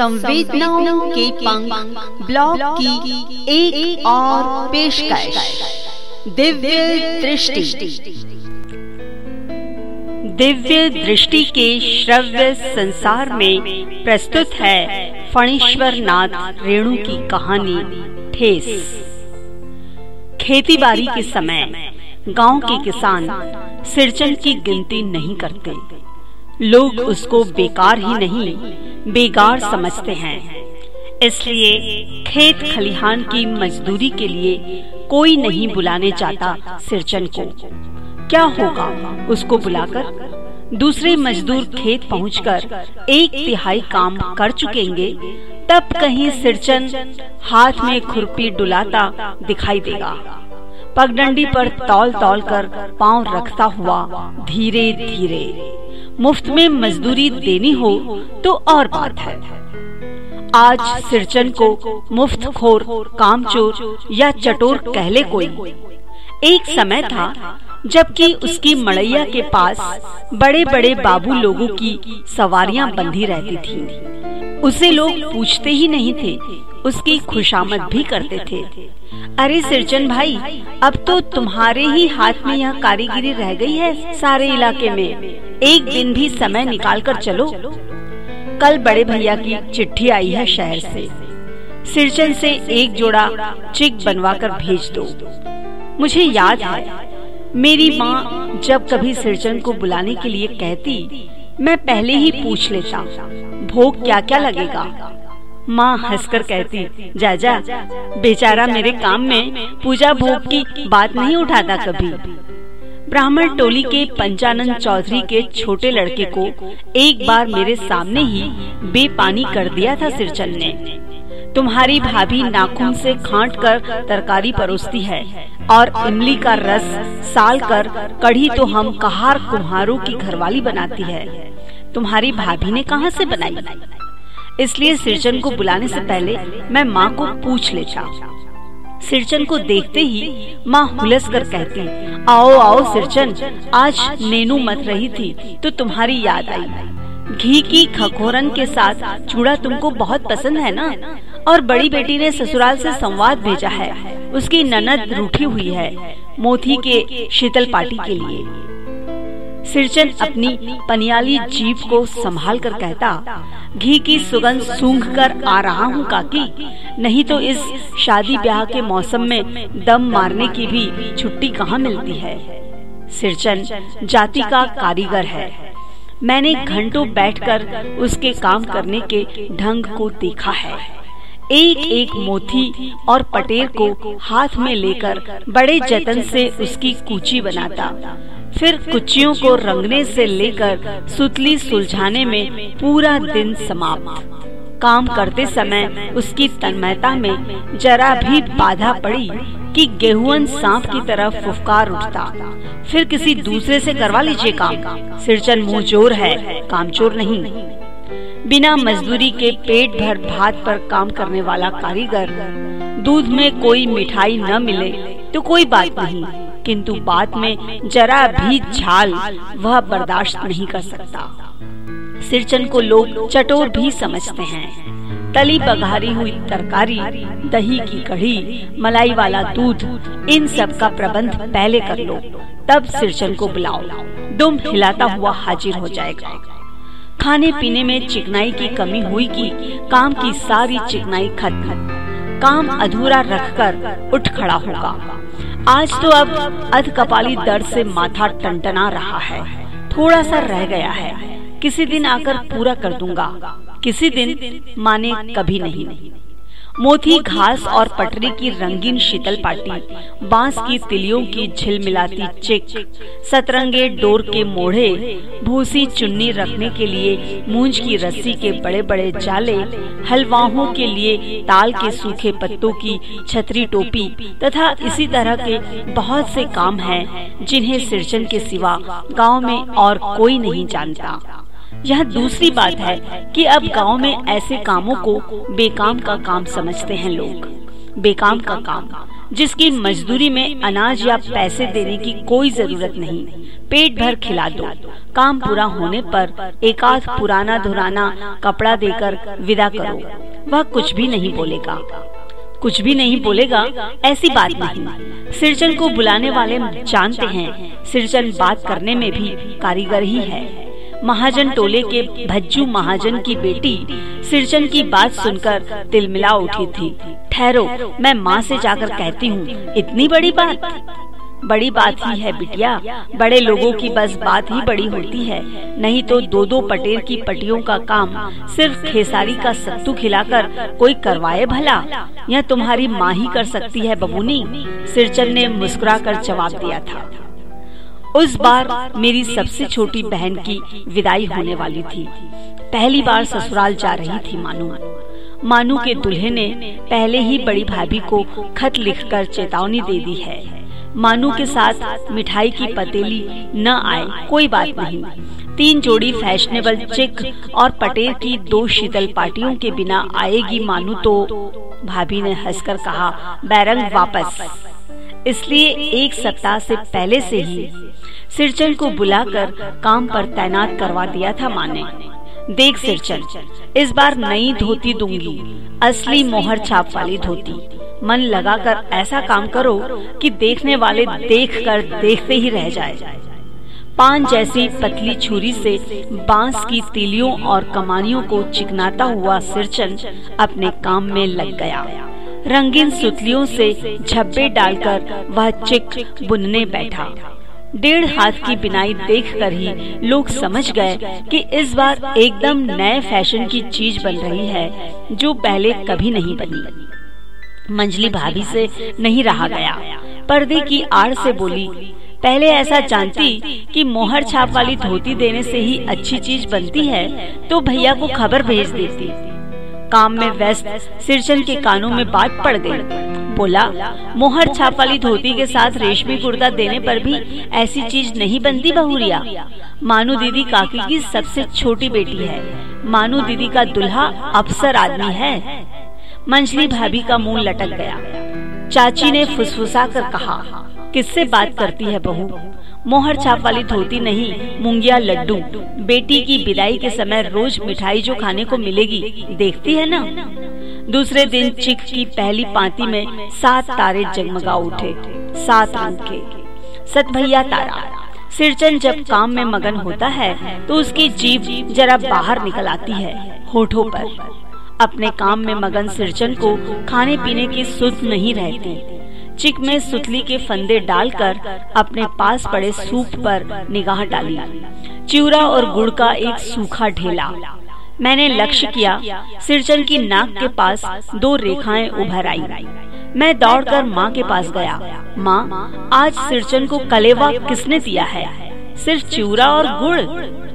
संवेदनाओं के पंख ब्लॉग की एक, एक और पेशकश। दिव्य दृष्टि। दिव्य दृष्टि के श्रव्य संसार में प्रस्तुत है फणीश्वर नाथ रेणु की कहानी ठेस। खेती बाड़ी के समय गाँव के किसान सिरचन की गिनती नहीं करते। लोग उसको बेकार ही नहीं, बेगार समझते हैं। इसलिए खेत खलिहान की मजदूरी के लिए कोई नहीं बुलाने जाता सिरचन को। क्या होगा उसको बुलाकर? दूसरे मजदूर खेत पहुंचकर एक तिहाई काम कर चुकेंगे, तब कहीं सिरचन हाथ में खुरपी डुलाता दिखाई देगा। पगडंडी पर तौल तौल कर पाँव रखता हुआ धीरे धीरे, मुफ़्त में मजदूरी देनी हो तो और बात है। आज सिरचन को मुफ़्त खोर कामचोर या चटोर कहले कोई। एक समय था जबकि उसकी मड़ैया के पास बड़े बड़े बाबू लोगों की सवारियाँ बंधी रहती थी। उसे लोग पूछते ही नहीं थे। उसकी खुशामद भी करते थे। अरे सिरचन भाई, अब तो तुम्हारे ही हाथ में यह कारीगिरी रह गई है सारे इलाके में। एक दिन भी समय निकाल कर चलो। कल बड़े भैया की चिट्ठी आई है शहर से। सिरचन से एक जोड़ा चिक बनवा कर भेज दो। मुझे याद है, मेरी माँ जब कभी सिरचन को बुलाने के लिए कहती मैं पहले ही पूछ लेता। भोग क्या क्या लगेगा? माँ हंसकर कहती जा जा बेचारा मेरे काम में पूजा भोग की बात नहीं उठाता कभी। ब्राह्मण टोली के पंचानंद चौधरी के छोटे लड़के को एक बार मेरे सामने ही बेपानी कर दिया था सिरचन ने तुम्हारी भाभी नाखून से खांट कर तरकारी परोसती है और इमली का रस साल कर कढ़ी तो हम कहार कुम्हारों की घरवाली बनाती है। तुम्हारी भाभी ने कहाँ से बनाई? इसलिए सिरचन को बुलाने से पहले मैं माँ को पूछ ले लेता सिरचन को देखते ही माँ हुलस कर कहती, आओ आओ सिरचन आज नेनू मत रही थी तो तुम्हारी याद आई। घी की खखोरन के साथ चूड़ा तुमको बहुत पसंद है ना? और बड़ी बेटी ने ससुराल से संवाद भेजा है। उसकी ननद रूठी हुई है मोथी के शीतल पार्टी के लिए। सिरचन अपनी पनियाली जीप को संभाल कर कहता, घी की सुगंध सूंघ कर आ रहा हूँ काकी। नहीं तो इस शादी ब्याह के मौसम में दम मारने की भी छुट्टी कहाँ मिलती है? सिरचन जाति का कारीगर है। मैंने घंटों बैठकर उसके काम करने के ढंग को देखा है। एक एक मोती और पटेर को हाथ में लेकर बड़े जतन से उसकी कूची बनाता। फिर कुचियों को रंगने से लेकर सुतली सुलझाने में पूरा दिन समाप्त। काम करते समय उसकी तन्मयता में जरा भी बाधा पड़ी कि गेहुअन सांप की तरह फुफकार उठता। फिर किसी दूसरे से करवा लीजिए काम। सिरचन मुँह ज़ोर है, कामचोर नहीं। बिना मजदूरी के पेट भर भात पर काम करने वाला कारीगर, दूध में कोई मिठाई न मिले तो कोई बात नहीं, किंतु बाद में जरा भी झाल वह बर्दाश्त नहीं कर सकता। सिरचन को लोग चटोर भी समझते हैं। तली बघारी हुई तरकारी, दही की कढ़ी, मलाई वाला दूध, इन सब का प्रबंध पहले कर लो, तब सिरचन को बुलाओ। दुम हिलाता हुआ हाजिर हो जाएगा। खाने पीने में चिकनाई की कमी हुई कि काम की सारी चिकनाई खत्म। काम अधूरा रखकर उठ खड़ा होगा। आज तो अब अध कपाली दर्द से माथा टनटना रहा है। थोड़ा सा रह गया है। किसी दिन आकर पूरा कर दूँगा। किसी दिन माने कभी नहीं। मोती घास और पटरी की रंगीन शीतल पाटी बाँस की तिलियों की झिलमिलाती चिक सतरंगे डोर के मोढ़े भूसी चुन्नी रखने के लिए मूंज की रस्सी के बड़े बड़े जाले हलवाहों के लिए ताल के सूखे पत्तों की छतरी टोपी तथा इसी तरह के बहुत से काम हैं जिन्हें सिरचन के सिवा गाँव में और कोई नहीं जानता। यह दूसरी बात है कि अब गाँव में ऐसे कामों को बेकाम का काम समझते हैं लोग। बेकाम का काम, जिसकी मजदूरी में अनाज या पैसे देने की कोई ज़रूरत नहीं। पेट भर खिला दो। काम पूरा होने पर एक आध पुराना धुराना कपड़ा देकर विदा करो। वह कुछ भी नहीं बोलेगा। कुछ भी नहीं बोलेगा, ऐसी बात नहीं। सिरचन को बुलाने वाले जानते हैं। सिरचन बात करने में भी कारीगर ही है। महाजन टोले के भज्जू महाजन की बेटी सिरचन की बात सुनकर तिलमिला उठी थी। ठहरो, मैं माँ से जाकर कहती हूँ, इतनी बड़ी बात? बड़ी बात ही है बिटिया, बड़े लोगों की बस बात ही बड़ी होती है। नहीं तो दो दो पटेर की पटियों का काम, सिर्फ़ खेसारी का सत्तू खिलाकर कोई करवाए भला? यह तुम्हारी माँ ही कर सकती है बबूनी। सिरचन ने मुस्कुराकर जवाब दिया था। उस बार मेरी सबसे छोटी बहन की विदाई होने वाली थी। पहली बार ससुराल जा रही थी मानू। मानू के दूल्हे ने पहले ही बड़ी भाभी को खत लिखकर चेतावनी दे दी है। मानू के साथ मिठाई की पतेली न आए, कोई बात नहीं। तीन जोड़ी फैशनेबल चिक और पटेल की दो शीतल पार्टियों के बिना आएगी मानू तो भाभी ने हंसकर कहा, बैरंग वापस। इसलिए एक सप्ताह से पहले से ही सिरचन को बुलाकर काम पर तैनात करवा दिया था माँ ने देख सिरचन इस बार नई धोती दूँगी, असली मोहर छाप वाली धोती। मन लगाकर ऐसा काम करो कि देखने वाले देखकर देखते ही रह जाए। पान जैसी पतली छुरी से बाँस की तीलियों और कमानियों को चिकनाता हुआ सिरचन अपने काम में लग गया। रंगीन सुतलियों से झब्बे डालकर वह चिक बुनने बैठा। डेढ़ हाथ की बिनाई देखकर ही लोग समझ गए कि इस बार एकदम नए फ़ैशन की चीज़ बन रही है, जो पहले कभी नहीं बनी। मंजली भाभी से नहीं रहा गया। पर्दे की आड़ से बोली, पहले ऐसा जानती कि मोहर छाप वाली धोती देने से ही अच्छी चीज़ बनती है तो भैया को खबर भेज देती। काम में व्यस्त सिरचन के कानों में बात पड़ गई। बोला मोहर छाप वाली धोती के साथ रेशमी कुर्ता देने पर भी ऐसी चीज़ नहीं बनती बहुरिया मानू दीदी काकी की सबसे छोटी बेटी है। मानू दीदी का दुल्हा अफसर आदमी है। मंजली भाभी का मुँह लटक गया। चाची ने फुसफुसा कर कहा, किससे बात करती है बहू? मोहर छाप वाली धोती नहीं, मुंगिया लड्डू। बेटी की विदाई के समय रोज मिठाई जो खाने को मिलेगी, देखती है ना? दूसरे दिन चिक की पहली पाती में सात तारे जगमगा उठे, सात रंग के सत भैया तारा, सिरचन जब काम में मगन होता है तो उसकी जीव जरा बाहर निकल आती है, होठों पर। अपने काम में मगन सिरचन को खाने पीने की सुध नहीं रहती। चिक में सुतली के फंदे डालकर अपने पास पड़े सूप पर निगाह डाली। चिवरा और गुड़ का एक सूखा ढेला। मैंने लक्ष्य किया सिरचन की नाक के पास दो रेखाएँ उभर आई। मैं दौड़कर माँ के पास गया। माँ, आज सिरचन को कलेवा किसने दिया है? सिर्फ़ चिवरा और गुड़?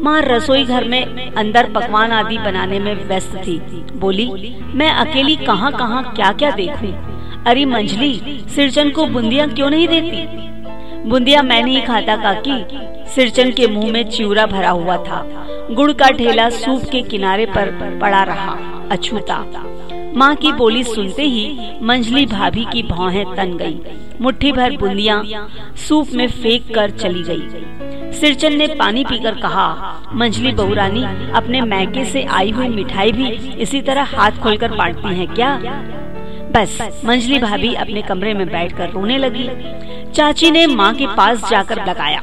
माँ रसोई घर में अंदर पकवान आदि बनाने में व्यस्त थी। बोली, मैं अकेली कहाँ कहाँ क्या क्या देखूँ? अरे मंजली सिरचन को बुंदिया क्यों नहीं देती? बुंदिया मैं नहीं खाता काकी, सिरचन के मुँह में चिवरा भरा हुआ था। गुड़ का ढेला सूप के किनारे पर पड़ा रहा, अछूता। माँ की बोली सुनते ही मंजली भाभी की भौहें तन गई। मुट्ठी भर बुंदिया सूप में फेंक कर चली गई। सिरचन ने पानी पीकर कहा मंजली बहुरानी, अपने मैके से आई हुई मिठाई भी इसी तरह हाथ खोलकर बांटती हैं क्या? बस मंजली भाभी अपने कमरे में बैठकर रोने लगी। चाची ने माँ के पास जाकर लगाया।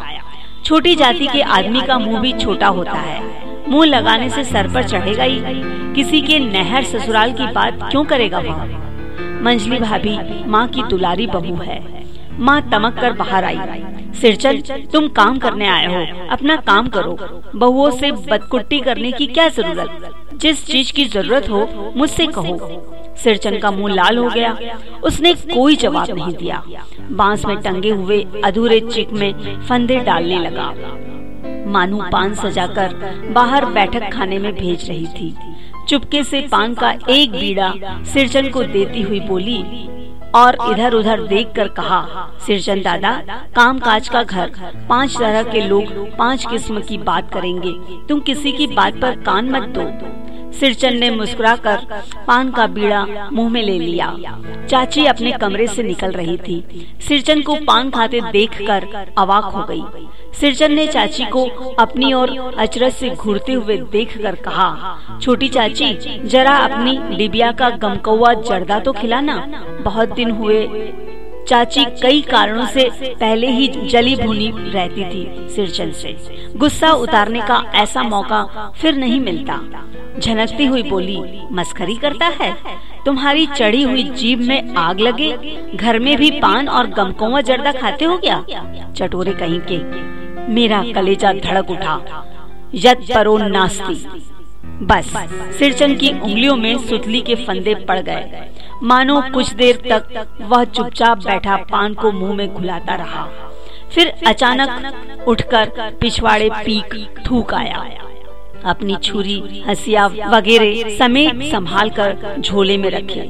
छोटी जाति के आदमी का मुँह भी छोटा होता है। मुँह लगाने से सर पर चढ़ेगा ही। किसी के नहर ससुराल की बात क्यों करेगा वह? मंजली भाभी, माँ की दुलारी बहू है। माँ तमक कर बाहर आई। सिरचल तुम काम करने आए हो। अपना काम करो। बहुओं से बदकुट्टी करने की क्या ज़रूरत? जिस चीज़ की ज़रूरत हो, मुझसे कहो। सिरचन का मुँह लाल हो गया। उसने कोई जवाब नहीं दिया। बाँस में टंगे हुए अधूरे चिक में फंदे डालने लगा। मानू पान सजाकर बाहर बैठक खाने में भेज रही थी। चुपके से पान का एक बीड़ा सिरचन को देती हुई बोली और इधर उधर देखकर कहा, सिरजन दादा, कामकाज का घर। पाँच तरह के लोग, पाँच किस्म की बात करेंगे। तुम किसी की बात पर कान मत दो। सिरचन ने मुस्कुराकर पान का बीड़ा मुँह में ले लिया। चाची अपने कमरे से निकल रही थी। सिरचन को पान खाते देखकर अवाक हो गई। सिरचन ने चाची को अपनी ओर अचरज से घूरते हुए देखकर कहा, छोटी चाची, जरा अपनी डिबिया का गमकौआ जर्दा तो खिलाना। बहुत दिन हुए चाची कई कारणों से पहले ही जली भुनी रहती थी सिरचन से। गुस्सा उतारने का ऐसा मौका फिर नहीं मिलता। झनकती हुई बोली, मस्करी करता है? तुम्हारी चढ़ी हुई जीभ में आग लगे? घर में भी पान और गमकुआ जर्दा खाते हो क्या? चटोरे कहीं के, मेरा कलेजा धड़क उठा। यद परो नास्ती। बस, सिरचन की उंगलियों में सुतली के फंदे पड़ गए। मानो कुछ देर तक वह चुपचाप बैठा पान को मुँह में घुलाता रहा। फिर अचानक उठकर पिछवाड़े पीक थूक आया। अपनी छुरी, हसिया वगैरह समेत संभाल कर झोले में रखी।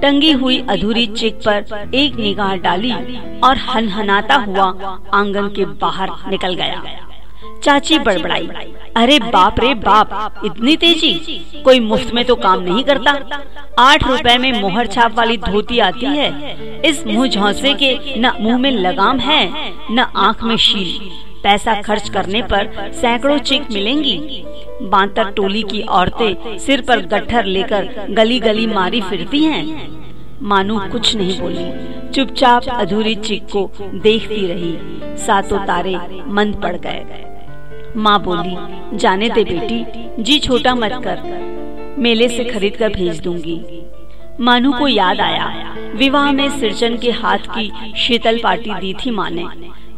टंगी हुई अधूरी चिक पर एक निगाह डाली और हनहनाता हुआ आँगन के बाहर निकल गया। चाची बड़बड़ाई। अरे बाप रे बाप इतनी तेज़ी? कोई मुफ़्त में तो काम नहीं करता। आठ रुपए में मोहर छाप वाली धोती आती है। इस मुँह झौसे के न मुँह में लगाम है न आँख में शील। पैसा खर्च करने पर सैकड़ों चिक मिलेंगी। बांतर टोली की औरतें सिर पर गट्ठर लेकर गली गली मारी फिरती हैं। मानू कुछ नहीं बोली। चुपचाप अधूरी चिक को देखती रही। सातों तारे मंद पड़ गए माँ बोली, जाने दे बेटी, जी छोटा मत कर। मेले से खरीद कर भेज दूँगी। मानू को याद आया, विवाह में सिरचन के हाथ की शीतल पार्टी दी थी माँ ने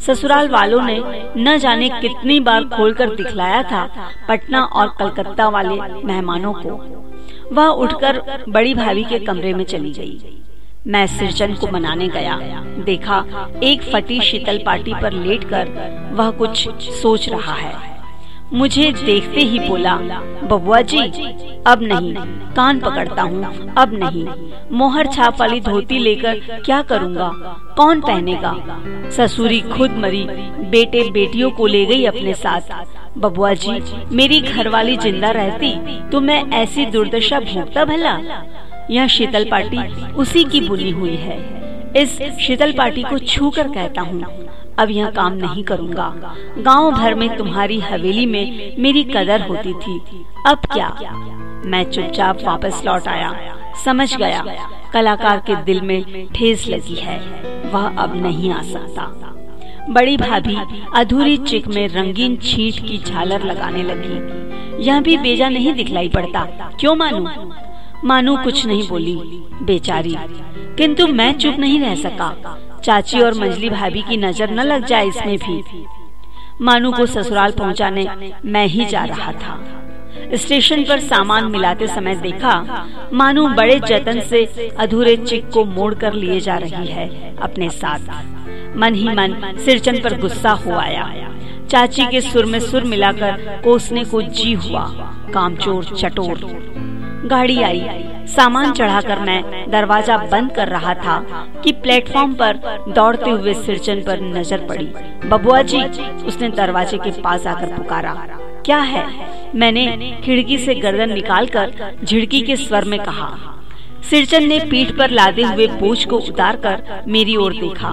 ससुराल वालों ने न जाने कितनी बार खोलकर दिखलाया था पटना और कलकत्ता वाले मेहमानों को। वह उठकर बड़ी भाभी के कमरे में चली गई। मैं सिरचन को मनाने गया। देखा, एक फटी शीतल पार्टी पर लेटकर वह कुछ सोच रहा है। मुझे देखते ही बोला, बबुआ जी, अब नहीं, कान पकड़ता हूँ, अब नहीं। मोहर छाप वाली धोती लेकर क्या करूँगा? कौन पहनेगा? ससुरी खुद मरी, बेटे बेटियों को ले गई अपने साथ। बबुआ जी, मेरी घरवाली ज़िंदा रहती तो मैं ऐसी दुर्दशा भोगता भला? यह शीतल पार्टी, उसी की बुनी हुई है। इस शीतल पार्टी को छू कर कहता हूँ, अब यह काम नहीं करूँगा। गाँव भर में तुम्हारी हवेली में मेरी कदर होती थी। अब क्या? मैं चुपचाप वापस लौट आया। समझ गया, कलाकार के दिल में ठेस लगी है। वह अब नहीं आ सकता। बड़ी भाभी अधूरी चिक में रंगीन छींट की झालर लगाने लगी। यह भी बेजा नहीं दिखलाई पड़ता। क्यों मानू? मानू कुछ नहीं बोली, बेचारी। किंतु मैं चुप नहीं रह सका। चाची और मंजली भाभी की नज़र न लग जाए इसमें भी। मानू को ससुराल पहुँचाने मैं ही जा रहा था। स्टेशन पर सामान मिलाते समय देखा, मानू बड़े जतन से अधूरे चिक को मोड़ कर लिए जा रही है अपने साथ। मन ही मन सिरचन पर गुस्सा हो आया। चाची के सुर में सुर मिलाकर कोसने को जी हुआ, कामचोर, चटोर। गाड़ी आई। सामान चढ़ाकर मैं दरवाज़ा बंद कर रहा था कि प्लेटफॉर्म पर दौड़ते हुए सिरचन पर नज़र पड़ी। बबुआ जी, उसने दरवाजे के पास आकर पुकारा, क्या है? मैंने खिड़की से गर्दन निकालकर झिड़की के स्वर में कहा सिरचन ने पीठ पर लादे हुए बोझ को उतारकर मेरी ओर देखा।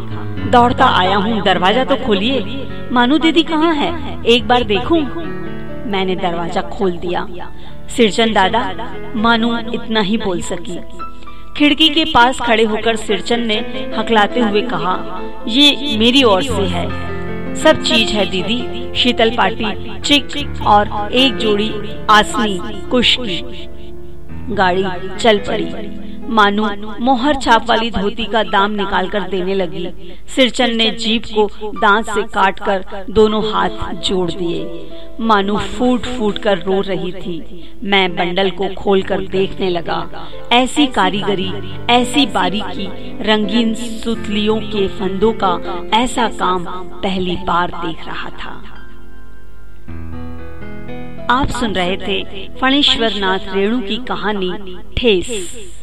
दौड़ता आया हूँ, दरवाज़ा तो खोलिए। मानू दीदी कहाँ है? एक बार देखूँ? मैंने दरवाज़ा खोल दिया। सिरचन दादा, मानो इतना ही बोल सकी। खिड़की के पास खड़े होकर सिरचन ने हकलाते हुए कहा, ये मेरी ओर से है। सब चीज़ है दीदी, शीतल पाटी चिक और एक जोड़ी आसनी कुश की गाड़ी चल पड़ी। मानू मोहर छाप वाली धोती का दाम निकाल कर देने लगी। सिरचन ने जीप को दांत से काटकर दोनों हाथ जोड़ दिए। मानू फूट फूट कर रो रही थी। मैं बंडल को खोलकर देखने लगा। ऐसी कारीगरी, ऐसी बारीकी, रंगीन सुतलियों के फंदों का ऐसा काम पहली बार देख रहा था। आप सुन रहे थे फणेश्वर नाथ रेणु की कहानी ठेस।